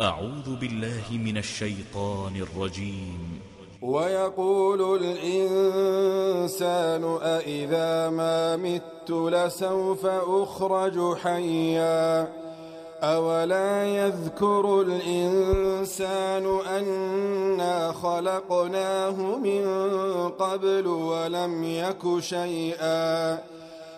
أعوذ بالله من الشيطان الرجيم. ويقول الإنسان أإذا ما مت لسوف أخرج حيا. أولا يذكر الإنسان أنا خلقناه من قبل ولم يك شيئا.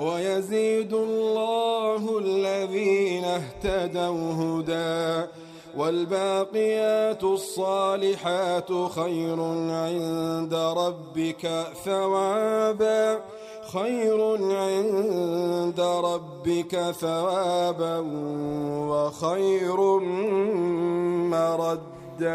ويزيد الله الذين اهتدوا هدى والباقيات الصالحات خير عند ربك ثوابا خير عند ربك ثوابا وخير مردا.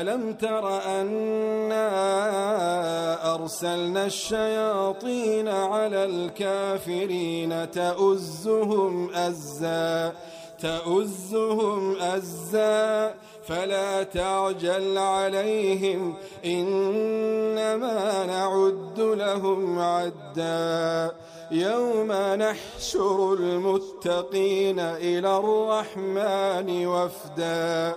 ألم تر أنا أرسلنا الشياطين على الكافرين تؤزهم أزا تؤزهم أزا فلا تعجل عليهم إنما نعد لهم عدا. يوم نحشر المتقين إلى الرحمن وفداً.